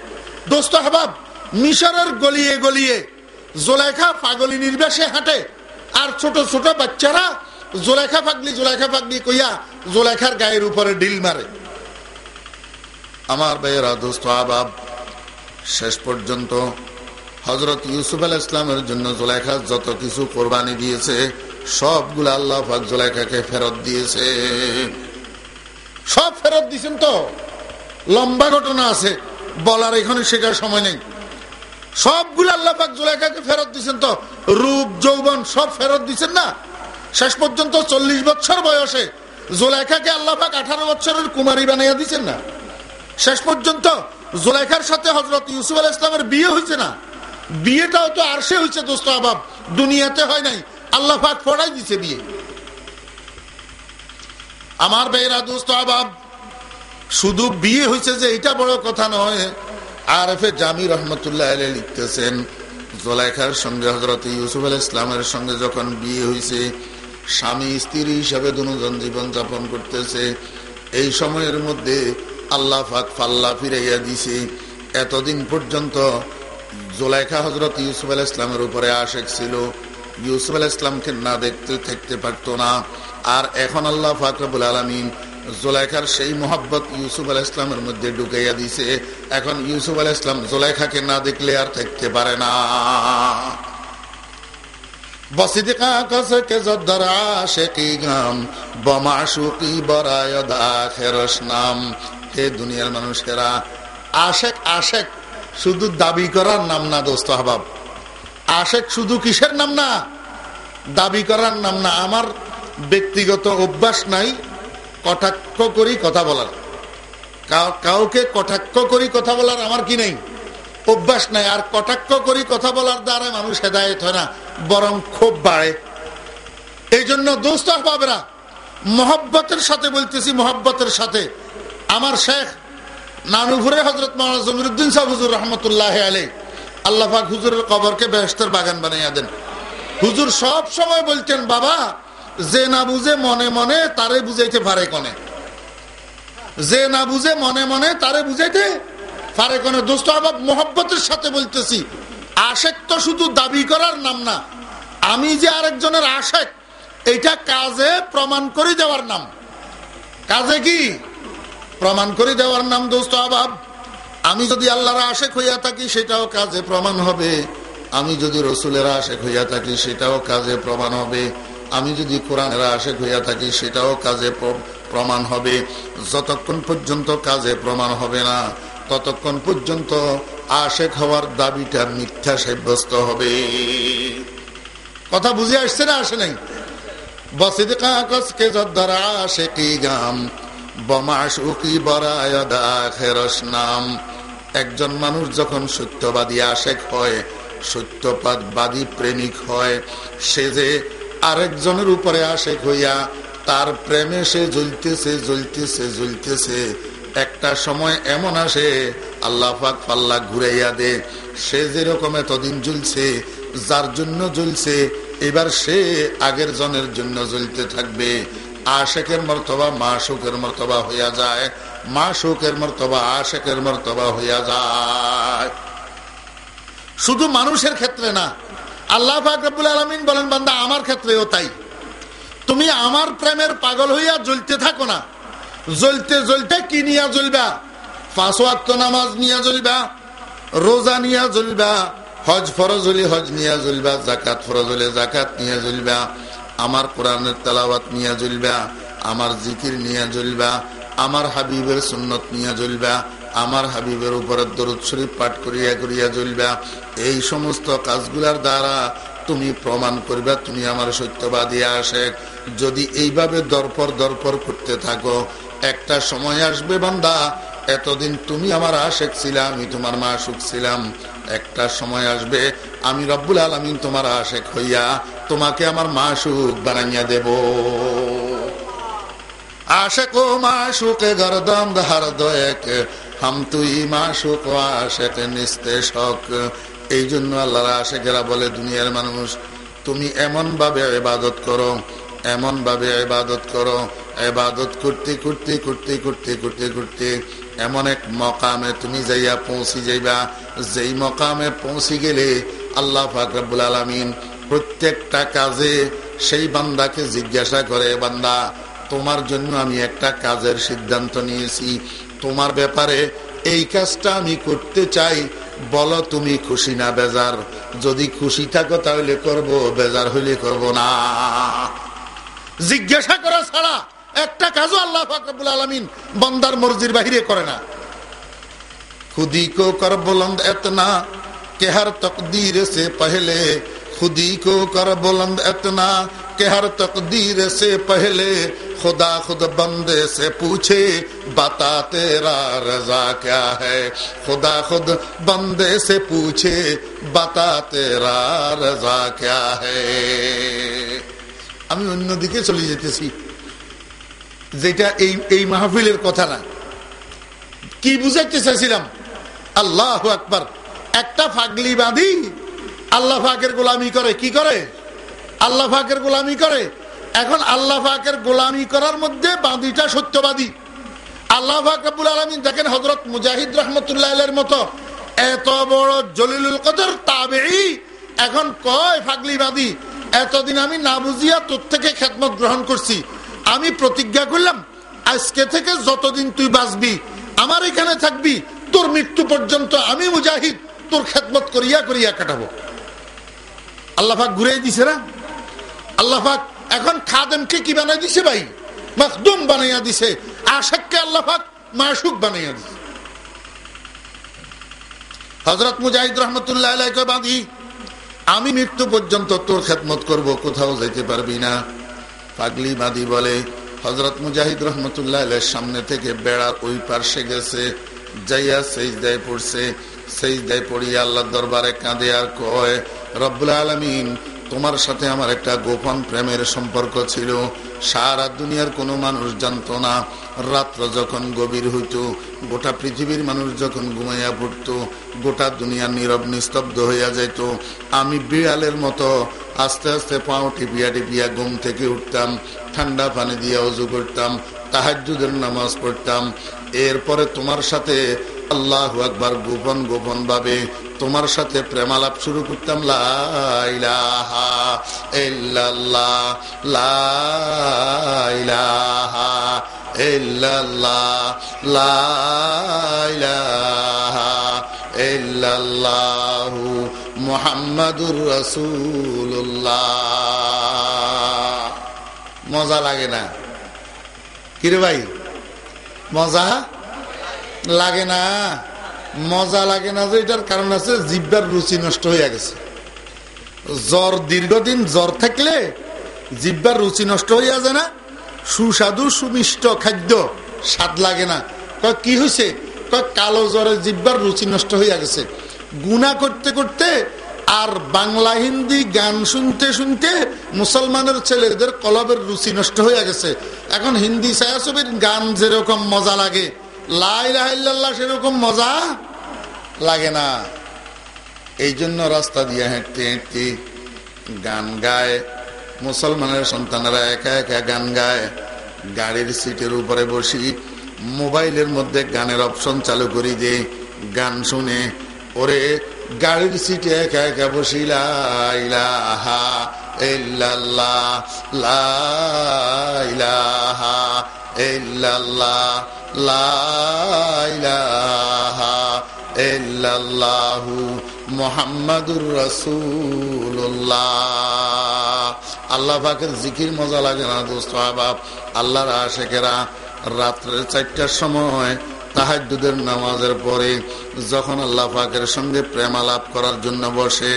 দোস্ত হাবাব মিশরের গলিয়ে গলিয়ে জোলেখা পাগলি নির্বাসে হাঁটে আর ছোট ছোট বাচ্চারা জোলেখা পাগলি জোলেখা পাগলি কইয়া জোলেখার গায়ের উপরে ডিল মারে। আমার ভাইয়েরা, দোস্ত আবাব শেষ পর্যন্ত হজরত ইউসুফ আল ইসলামের জন্য জোলেখা যত কিছু কোরবানি দিয়েছে, সবগুলো আল্লাহ ফাক জোলেখাকে ফেরত দিয়েছে। সব ফেরত দিয়েছেন তো? লম্বা ঘটনা আছে, বলার এখানে শেখার সময় নেই। সবগুলো আল্লাহ পাক জোলেখাকে ফেরত দিয়েছেন তো? রূপ, যৌবন, সব ফেরত দিচ্ছেন না? শেষ পর্যন্ত চল্লিশ বছর বয়সে জোলাইখাকে আল্লাহ পাক আঠারো বছরের কুমারী বানাইয়া দিচ্ছেন না? শেষ পর্যন্ত জোলেখার সাথে হজরত ইউসুফ আল ইসলামের বিয়ে হয়েছে না? বিয়েটাও তো আরশে হয়েছে দোস্ত আবাব। দুনিয়াতে হয় নাই। আল্লাহ পাক পড়াই দিছে বিয়ে। আমার বেয়েরা দোস্ত আবাব, শুধু বিয়ে হয়েছে যে এটা বড় কথা নয়। আর এফে জামি রহমতুল্লাহ লিখতেছেন, জোলাইখার সঙ্গে হজরত ইউসুফ আল ইসলামের সঙ্গে যখন বিয়ে হয়েছে, স্বামী স্ত্রী হিসাবে দুজন জীবন যাপন করতেছে। এই সময়ের মধ্যে আল্লাহ ফাক ফাল্লা ফিরাইয়া দিছে। এতদিন পর্যন্ত জোলাইখা হজরত ইউসুফ আল ইসলামের উপরে আশেক ছিল। ইউসুফ আল ইসলামকে না দেখতে, থাকতে পারতো না। আর এখন আল্লাহ ফাকরবুল আলমিন জোলাইখার সেই মোহাব্বত ইউসুফ আল ইসলামের মধ্যে ঢুকাইয়া দিছে। এখন ইউসুফ আল ইসলাম জোলাইখাকে না দেখলে আর থাকতে পারে না। বসিদিকা কসকে বমাশুকি বরায়দা খেরস নাম। হে দুনিয়ার মানুষেরা। আশেক আশেক, শুধু দাবি করার নাম না দোস্ত হাবাব আশেক শুধু কিসের নাম না? দাবি করার নাম না। আমার ব্যক্তিগত অভ্যাস নাই কটাক্ষ করি কথা বলার। কাউকে কটাক্ষ করি কথা বলার আমার কি নেই? অভ্যাস নাই। আর কটাক্ষ করি কথা বলার দ্বারা মানুষ হেদায়ত হয় না, বরং খুব বাড়ে। এই জন্য দোস্ত বাবেরা মোহব্বতের সাথে বলতেছি মোহব্বতের সাথে। আমার শেখ নানুভুরে হজরত মৌলানা জমিরুদ্দিন সাহ হুজুর রহমতুল্লাহ আলী আল্লাহাক হুজুরের কবরকে বেহস্তের বাগান বানাইয়া দেন। হুজুর সব সময় বলতেন, বাবা, যে না বুঝে মনে মনে তারে বুঝাইতে পারে কনে? যে না বুঝে মনে মনে তারে বুঝাইতে পারে কনে? দোস্ত, আবার মোহব্বতের সাথে বলতেছি, আশেক তো শুধু দাবি করার নাম না, আমি যে আরেকজনের আশেক এটা কাজে প্রমাণ করে দেওয়ার নাম। কাজে কি? প্রমাণ করে দেওয়ার নাম দোস্ত আবাব। আমি যদি আল্লাহর আশেক হইয়া থাকি, সেটাও কাজে প্রমাণ হবে। আমি যদি রসুলের আশেক হইয়া থাকি, সেটাও কাজে প্রমাণ হবে। আমি যদি কোরআনের আশেক হইয়া থাকি, সেটাও কাজে প্রমাণ হবে। যতক্ষণ পর্যন্ত কাজে প্রমাণ হবে না, ততক্ষণ পর্যন্ত আশেক হওয়ার দাবিটা মিথ্যা সাব্যস্ত হবে। কথা বুঝে আসছে না, আসে নাই? বসিদ কাকসকে যদ্দারা আশেকি গাম। বমাশুকি একজন মানুষ যখন সত্যবাদী আশেক হয় সত্যবাদী প্রেমিক হয়, সে যে আরেকজনের উপরে আশেক হইয়া তার প্রেমে সে জ্বলতেছে জ্বলতেছে জ্বলতেছে। একটা সময় এমন আসে, আল্লাহ পাক পাল্লা ঘুরাইয়া দে, সে যেরকম এতদিন জ্বলছে, যার জন্য জ্বলছে, এবার সে আগের জনের জন্য জ্বলতে থাকবে। আশেকের মর্তবা মা সুখের মর্তবা হইয়া যায়। মা সুখের মর্তবা, আশেকের মর্তবা হইয়া যায়। শুধু মানুষের ক্ষেত্রে না, আল্লাহ ফাকরুল আলমিন বলেন, বান্দা, আমার ক্ষেত্রেও তাই। তুমি আমার প্রেমের পাগল হইয়া জ্বলতে থাকো না। জ্বলতে জ্বলতে কি নিয়া জ্বলবা? পাঁচ আত্ম নামাজ নিয়া জ্বলবা, রোজা নিয়া জ্বলবা, হজ ফরজ হলে হজ নিয়া জ্বলবা জাকাত ফরজ হলে জাকাত নিয়া জ্বলবা। আমার কোরআনের তালাবাত নিয়া জ্বলবা, আমার জিকির নিয়া জ্বলবা, আমার হাবিবের সুন্নত নিয়া জ্বলবা, আমার হাবিবের উপরে দরুদ শরীফ পাঠ করিয়া করিয়া জ্বলবা। এই সমস্ত কাজগুলার দ্বারা তুমি প্রমাণ করবা, তুমি আমার সত্যবাদী আসে যদি এইভাবে দরপর দরপর করতে থাকো, একটা সময় আসবে বান্দা, এতদিন তুমি আমার আশেক ছিলাম আমি তোমার মা সুখ ছিলাম। একটা সময় আসবে, আমি রব্বুল আলমিন তোমার আশেক হইয়া তোমাকে আমার মা সুখ বানাইয়া দেব। আশেক ও মা সুখে গরদম ধার দয়েক, হাম তুই মা সুখ আশেক নিস্তে এই জন্য আল্লাহর আশেকেরা বলে, দুনিয়ার মানুষ, তুমি এমন ভাবে ইবাদত করো এমন ভাবে ইবাদত করো, ইবাদত করতে করতে করতে করতে করতে করতে এমন এক মকামে তুমি যাইয়া পৌঁছি যাইবা, যেই মকামে পৌঁছি গেলে আল্লাহ ফাকরাবুল আলমিন প্রত্যেকটা কাজে সেই বান্দাকে জিজ্ঞাসা করে, বান্দা, তোমার জন্য আমি একটা কাজের সিদ্ধান্ত নিয়েছি। তোমার ব্যাপারে এই কাজটা আমি করতে চাই, বলো তুমি খুশি না বেজার। যদি খুশি থাকো তাহলে করব, বেজার হইলে করব না। জিজ্ঞাসা করা ছাড়া একটা কাজও আল্লাহ ফাকরুল আলমিন বন্দার মর্জির বাহিরে করে না খুদি কো কর বুলন্দ এতনা के हर तकदीर से पहले खुदी को कर बुलंद इतना के हर तकदीर से पहले खुदा खुद बंदे से पूछे बता तेरा रजा क्या है खुदा खुद बंदे से पूछे बता तेरा रजा क्या है আমি অন্যদিকে চলে যেতেছি যেটা এই এই মাহফিলের কথা না। কি বুঝাইতে চাইছিলাম? আল্লাহ আকবার। একটা ফাগলি বাঁধি আল্লাহ ফাকের গোলামি করে, কি করে? আল্লাহ ফাকের গোলামি করে। এখন আল্লাহ ফাকের গোলামি করার মধ্যে বাঁধিটা সত্যবাদী। আল্লাহ ফাকবুল আলমিন দেখেন হজরত মুজাহিদ রহমতুল্লাহ মতো এত বড় জলিলুল কদর তাবে এখন কয় ফাগলি বাঁধি এতদিন আমি না বুঝিয়া তোর থেকে খেদমত গ্রহণ করছি। আমি প্রতিজ্ঞা করলাম, আজকে থেকে যতদিন তুই বাঁচবি, আমার এখানে থাকবি, তোর মৃত্যু পর্যন্ত আমি মুজাহিদ, তোর খেদমত করিয়া করিয়া কাটাবো। আল্লাহাক ঘুরে দিছে না? আল্লাহাক এখন খাদেমকে কি বানাই দিছে ভাই? মখদুম বানাইয়া দিছে, আশেককে আল্লাহাক মাসুক বানাইয়া দিছে। হজরত মুজাহিদ রহমতুল্লাহ বাঁধি, আমি মৃত্যু পর্যন্ত তোর খেদমত করব, কোথাও যেতে পারবি না। পাগলি বাঁধি বলে হজরত মুজাহিদ রহমতুল্লাহ সামনে থেকে বেড়ার ওই পার্শ্বে গেছে, যাইয়া সেই দেয় পড়ছে। সেই দেয় পড়িয়া আল্লাহ দরবারে কাঁদে আর কয়, রব্বুল আলমিন, তোমার সাথে আমার একটা গোপন প্রেমের সম্পর্ক ছিল। সারা দুনিয়ার কোনো মানুষ জানতো না। রাত্র যখন গভীর হইত, গোটা পৃথিবীর মানুষ যখন ঘুমাইয়া পড়তো, গোটা দুনিয়া নীরব নিস্তব্ধ হইয়া যাইত। আমি বিড়ালের মতো আস্তে আস্তে পাও টিপিয়া টিপিয়া ঘুম থেকে উঠতাম, ঠান্ডা পানি দিয়ে অজু করতাম তাহাজুদের নামাজ পড়তাম। এরপরে তোমার সাথে আল্লাহ একবার গোপন গোপন ভাবে তোমার সাথে প্রেমালাপ শুরু করতাম ইল্লাল্লাহু মুহাম্মাদুর রাসূলুল্লাহ। মজা লাগে না? কিরে ভাই? মজা? লাগে না? মজা লাগে না যে এটার কারণ আছে জিব্বার রুচি নষ্ট হয়ে গেছে। জ্বর দীর্ঘদিন জ্বর থাকলে জিব্বার রুচি নষ্ট হইয়া যায় না। সুস্বাদু, সুমিষ্ট খাদ্য স্বাদ লাগে না। কি হয়েছে কালো জ্বরে জিব্বার রুচি নষ্ট হইয়া গেছে। গুণা করতে করতে আর বাংলা হিন্দি গান শুনতে শুনতে মুসলমানের ছেলেদের কলবের রুচি নষ্ট হয়ে গেছে। এখন হিন্দি ছায়াছবির গান যেরকম মজা লাগে লাই লাইল্লাহ সেরকম মজা লাগে না। এই জন্য রাস্তা দিয়ে হেঁটতে হেঁটতে গান গায়, মুসলমানের সন্তানেরা একা একা গান গায়, গাড়ির সিটের উপরে বসি, মোবাইলের মধ্যে গানের অপশন চালু করি দে গান শুনে ওরে গাড়ির সিটে একা একা বসি লাইলাহা ইল্লাল্লাহ লাইলাহা ইল্লাল্লাহ লাইলাহা ইল্লাল্লাহু মুহাম্মাদুর রাসূলুল্লাহ। আল্লাহ পাকের জিকির মজা লাগে না দোস্ত আবাব। আল্লাহর আশেকেরা রাত্রের চারটার সময় তাহাজুদের নামাজের পরে যখন আল্লাহ পাকের সঙ্গে প্রেমালাপ করার জন্য বসে,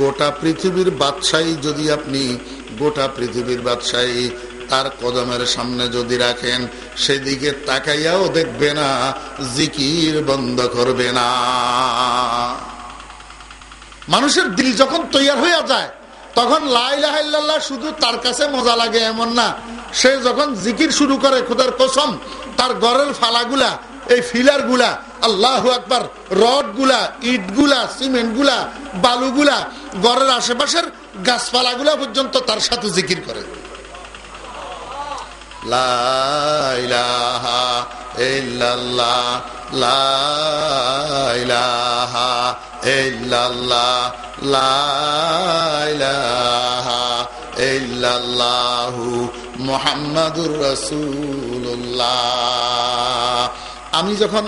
গোটা পৃথিবীর বাদশাহী যদি আপনি, গোটা পৃথিবীর বাদশাহী তার কদমের সামনে যদি রাখেন, সেদিকে তাকাইয়াও দেখবে না, জিকির বন্ধ করবে না। মানুষের দিল যখন তৈয়ার হইয়া যায়, তখন লাইলাহ শুধু তার কাছে মজা লাগে এমন না। সে যখন জিকির শুরু করে, খুদার কসম, তার গড়ের ফালাগুলা এই ফিলারগুলা, আল্লাহ আকবার, রডগুলা, ইটগুলা, সিমেন্টগুলা বালুগুলা গড়ের আশেপাশের গাছপালা গুলা পর্যন্ত তার সাথে জিকির করে। মুহাম্মাদুর রাসূলুল্লাহ। আমি যখন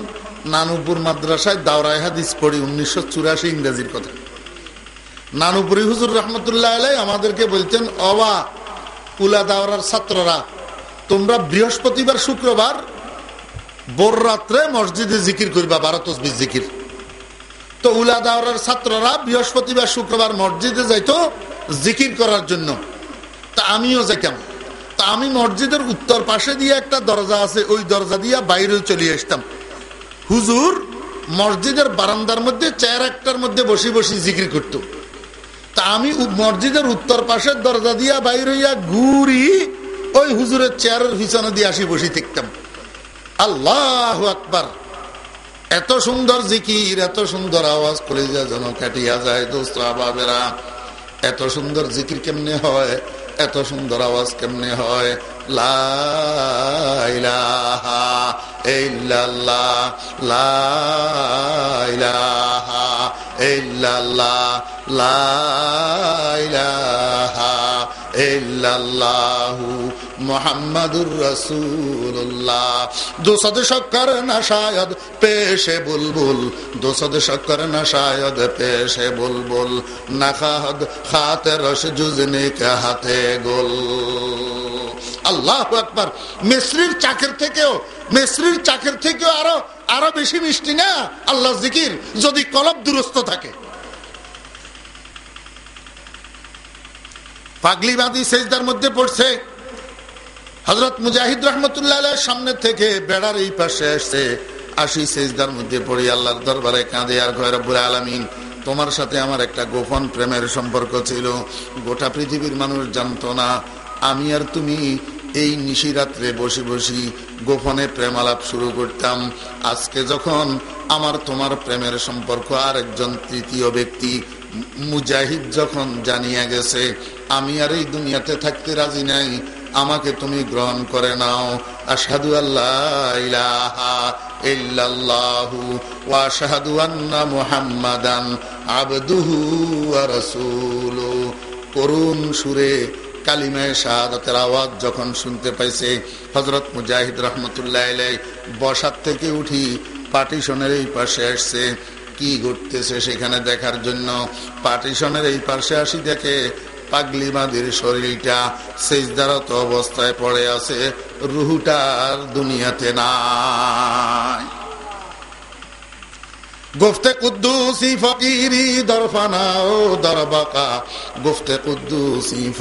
নানুপুর মাদ্রাসায় দাওরায় হাদিস পড়ি, উনিশশো চুরাশি ইংরেজির কথা। নানুপুরি হুজুর রহমতুল্লাহ আলাই আমাদেরকে বলতেন, অবা উলা দাওরার ছাত্ররা, তোমরা বৃহস্পতিবার, শুক্রবার বোর রাত্রে মসজিদে জিকির করবা বারো তসবির জিকির। তো উলা দাওরার ছাত্ররা বৃহস্পতিবার, শুক্রবার মসজিদে যাইতো জিকির করার জন্য। তা আমিও যাইতাম। তা আমি মসজিদের উত্তর পাশে দিয়ে একটা দরজা আছে, ওই দরজা দিয়ে বাইরে চলে আসতাম। হুজুর মসজিদের বারান্দার মধ্যে চেয়ার একটার মধ্যে বসে বসে জিকির করত। তা আমি মসজিদের উত্তর পাশের দরজা দিয়া বাইর হইয়া ঘুরি, ওই হুজুরের চেয়ারের পিছনে দিয়ে আসি বসে থাকতাম। আল্লাহ আকবার। এত সুন্দর জিকির, এত সুন্দর আওয়াজ যা যেন কাটিয়া যায় দোস্ত বাবেরা এত সুন্দর জিকির কেমনে হয়? এত সুন্দর আওয়াজ কেমনে হয় মুহাম্মাদুর রাসূলুল্লাহ। দোসদ শক্কর না শায়দ পেশে বুলবুল দোসদ শক্কর না শায়দ পেশে বুলবুল না খাদ খাতে রস জুজনে হাতে গোল। আল্লাহ আকবার। মিশ্রির চাকের থেকেও, মিশ্রির চাকের থেকেও আরও আরও বেশি মিষ্টি না? আল্লাহ জিকির, যদি কলব দুরস্ত থাকে। পাগলিবাদী সেজদার মধ্যে পড়ছে। হজরত মুজাহিদ রহমতুল্লাহ সামনে থেকে বেড়ার এই পাশে আসছে আশি সেজদার মধ্যে পড়ি আল্লাহর দরবারে কাঁদে আর ঘর রব্বুল আলমিন, তোমার সাথে আমার একটা গোপন প্রেমের সম্পর্ক ছিল। গোটা পৃথিবীর মানুষ জানতো না। আমি আর তুমি এই নিশিরাত্রে বসে বসি গোপনে প্রেম আলাপ শুরু করতাম। আজকে যখন আমার তোমার প্রেমের সম্পর্ক আর একজন তৃতীয় ব্যক্তি মুজাহিদ যখন জানিয়ে গেছে, আমি আর এই দুনিয়াতে থাকতে রাজি নাই, আমাকে তুমি গ্রহণ করে নাও। আসাদু আল্লাহ আবদুহু ওয়া রাসূলুহু। করুণ সুরে কালিমায় শাহাদাতের আওয়াজ যখন শুনতে পাইছে হজরত মুজাহিদ রহমতুল্লাহ বসার থেকে উঠি পার্টিশনের এই পাশে আসছে। কি ঘটতেছে সেখানে দেখার জন্য? পার্টিশনের এই পাশে আসি দেখে পাগলি মাদির শরীরটা সেজদারত অবস্থায় পড়ে আছে। রুহুটার দুনিয়াতে নাই। গুফতে কুদ্দুসি ফকিরি দরফানা ও দরবাকা। গুফতে কুদ্দুসি